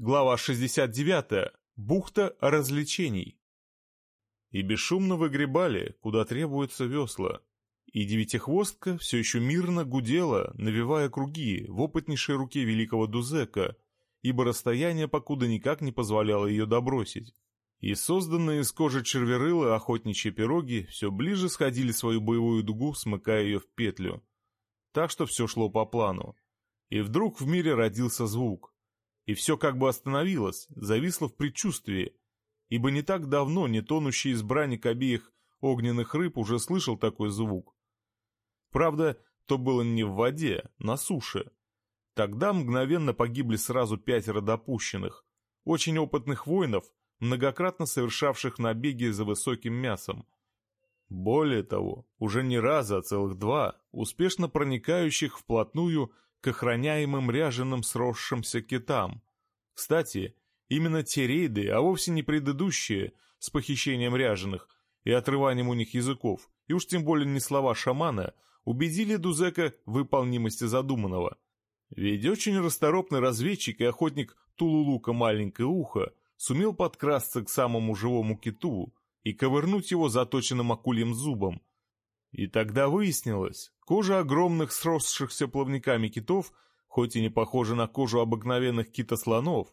Глава 69. Бухта развлечений. И бесшумно выгребали, куда требуются весла. И девятихвостка все еще мирно гудела, навивая круги в опытнейшей руке великого Дузека, ибо расстояние покуда никак не позволяло ее добросить. И созданные из кожи черверылы охотничьи пироги все ближе сходили свою боевую дугу, смыкая ее в петлю. Так что все шло по плану. И вдруг в мире родился звук — и все как бы остановилось, зависло в предчувствии, ибо не так давно нетонущий избранник обеих огненных рыб уже слышал такой звук. Правда, то было не в воде, на суше. Тогда мгновенно погибли сразу пятеро допущенных, очень опытных воинов, многократно совершавших набеги за высоким мясом. Более того, уже не раз, а целых два, успешно проникающих вплотную к охраняемым ряженым сросшимся китам. Кстати, именно те рейды, а вовсе не предыдущие, с похищением ряженых и отрыванием у них языков, и уж тем более не слова шамана, убедили Дузека в выполнимости задуманного. Ведь очень расторопный разведчик и охотник Тулулука Маленькое Ухо сумел подкрасться к самому живому киту и ковырнуть его заточенным акульем зубом, и тогда выяснилось, кожа огромных сросшихся плавниками китов, хоть и не похожа на кожу обыкновенных китослонов,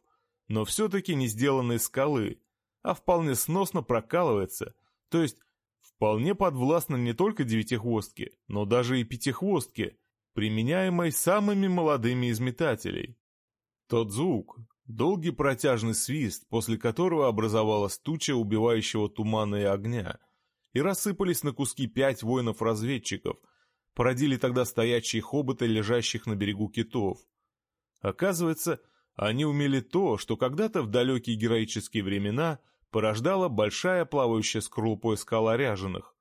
но все-таки не сделана из скалы, а вполне сносно прокалывается, то есть вполне подвластна не только девятихвостке, но даже и пятихвостке, применяемой самыми молодыми из метателей. Тот звук, долгий протяжный свист, после которого образовалась туча убивающего тумана и огня — и рассыпались на куски пять воинов-разведчиков, породили тогда стоячие хоботы, лежащих на берегу китов. Оказывается, они умели то, что когда-то в далекие героические времена порождала большая плавающая скорлупой скала ряженых.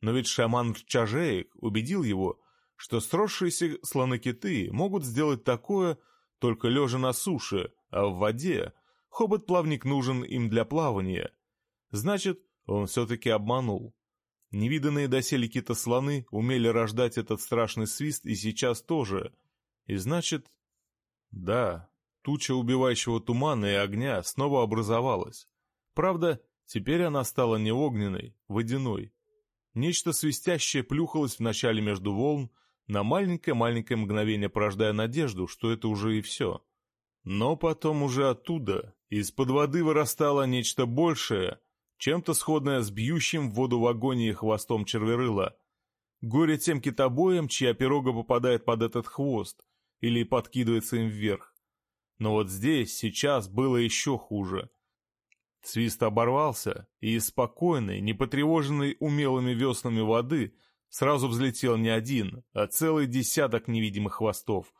Но ведь шаман Чажеек убедил его, что сросшиеся слоны-киты могут сделать такое только лежа на суше, а в воде хобот-плавник нужен им для плавания. Значит, он все-таки обманул. Невиданные доселе кита-слоны умели рождать этот страшный свист и сейчас тоже. И значит... Да, туча убивающего тумана и огня снова образовалась. Правда, теперь она стала не огненной, водяной. Нечто свистящее плюхалось вначале между волн, на маленькое-маленькое мгновение порождая надежду, что это уже и все. Но потом уже оттуда, из-под воды вырастало нечто большее — чем-то сходное с бьющим в воду в агонии хвостом черверыла. Горе тем китобоям, чья пирога попадает под этот хвост или подкидывается им вверх. Но вот здесь, сейчас было еще хуже. Свист оборвался, и из спокойной, не потревоженной умелыми веснами воды сразу взлетел не один, а целый десяток невидимых хвостов.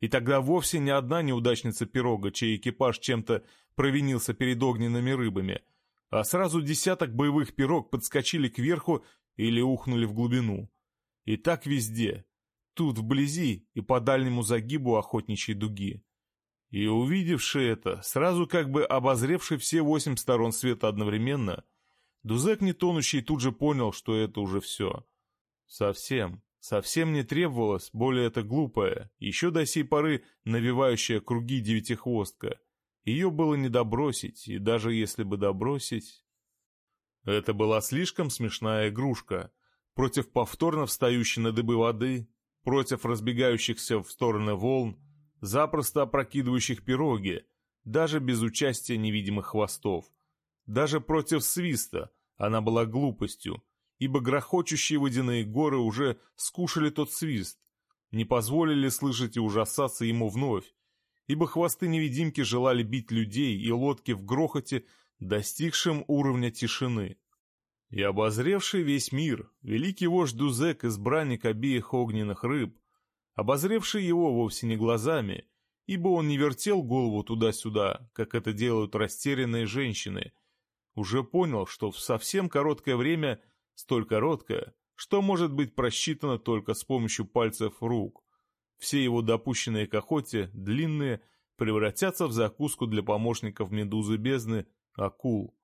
И тогда вовсе не одна неудачница пирога, чей экипаж чем-то провинился перед огненными рыбами — а сразу десяток боевых пирог подскочили кверху или ухнули в глубину. И так везде, тут вблизи и по дальнему загибу охотничьей дуги. И увидевший это, сразу как бы обозревший все восемь сторон света одновременно, Дузек не тонущий тут же понял, что это уже все. Совсем, совсем не требовалось более это глупое, еще до сей поры навивающая круги девятихвостка — ее было не добросить, и даже если бы добросить... Это была слишком смешная игрушка. Против повторно встающей на дыбы воды, против разбегающихся в стороны волн, запросто опрокидывающих пироги, даже без участия невидимых хвостов. Даже против свиста она была глупостью, ибо грохочущие водяные горы уже скушали тот свист, не позволили слышать и ужасаться ему вновь, ибо хвосты-невидимки желали бить людей и лодки в грохоте, достигшем уровня тишины. И обозревший весь мир, великий вождь Дузек, избранник обеих огненных рыб, обозревший его вовсе не глазами, ибо он не вертел голову туда-сюда, как это делают растерянные женщины, уже понял, что в совсем короткое время, столь короткое, что может быть просчитано только с помощью пальцев рук, все его допущенные к охоте, длинные, превратятся в закуску для помощников медузы бездны, акул.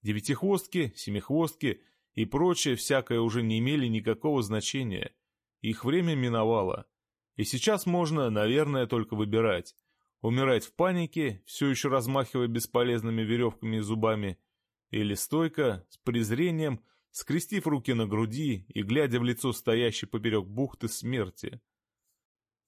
Девятихвостки, семихвостки и прочее всякое уже не имели никакого значения. Их время миновало. И сейчас можно, наверное, только выбирать. умирать в панике, все еще размахивая бесполезными веревками и зубами, или стойко, с презрением, скрестив руки на груди и глядя в лицо стоящей поперек бухты смерти.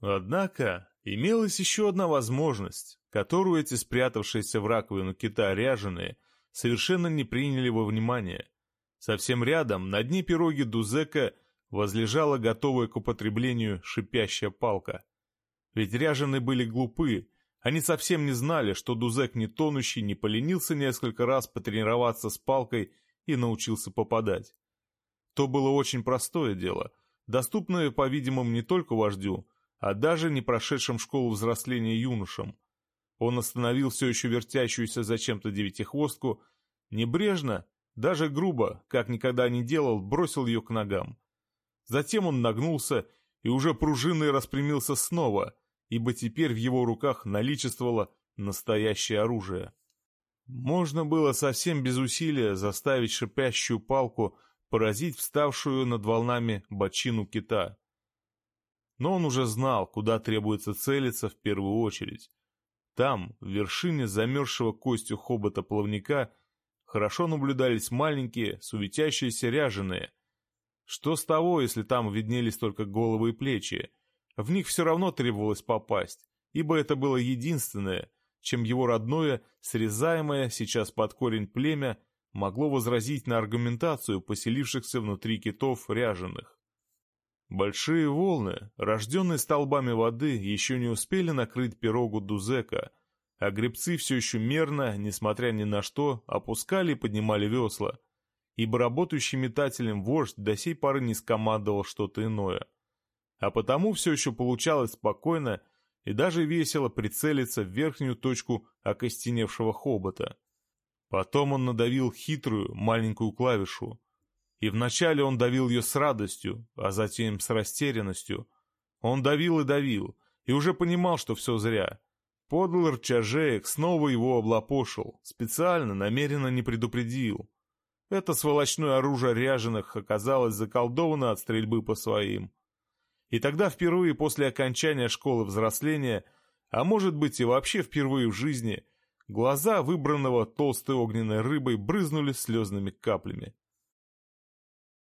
Однако имелась еще одна возможность, которую эти спрятавшиеся в раковину кита ряженые совершенно не приняли во внимание. Совсем рядом, на дне пироги Дузека, возлежала готовая к употреблению шипящая палка. Ведь ряженые были глупы, они совсем не знали, что Дузек не тонущий не поленился несколько раз потренироваться с палкой и научился попадать. То было очень простое дело, доступное, по-видимому, не только вождю, а даже не прошедшим школу взросления юношам. Он остановил все еще вертящуюся зачем-то девятихвостку, небрежно, даже грубо, как никогда не делал, бросил ее к ногам. Затем он нагнулся и уже пружиной распрямился снова, ибо теперь в его руках наличествовало настоящее оружие. Можно было совсем без усилия заставить шипящую палку поразить вставшую над волнами бочину кита. Но он уже знал, куда требуется целиться в первую очередь. Там, в вершине замерзшего костью хобота плавника, хорошо наблюдались маленькие, суетящиеся ряженые. Что с того, если там виднелись только головы и плечи? В них все равно требовалось попасть, ибо это было единственное, чем его родное, срезаемое сейчас под корень племя, могло возразить на аргументацию поселившихся внутри китов ряженых. Большие волны, рожденные столбами воды, еще не успели накрыть пирогу Дузека, а гребцы все еще мерно, несмотря ни на что, опускали и поднимали весла, ибо работающий метателем вождь до сей поры не скомандовал что-то иное. А потому все еще получалось спокойно и даже весело прицелиться в верхнюю точку окостеневшего хобота. Потом он надавил хитрую маленькую клавишу, и вначале он давил ее с радостью, а затем с растерянностью. Он давил и давил, и уже понимал, что все зря. Подлый рчажеек снова его облапошил, специально, намеренно не предупредил. Это сволочное оружие ряженых оказалось заколдовано от стрельбы по своим. И тогда впервые после окончания школы взросления, а может быть и вообще впервые в жизни, глаза выбранного толстой огненной рыбой брызнули слезными каплями.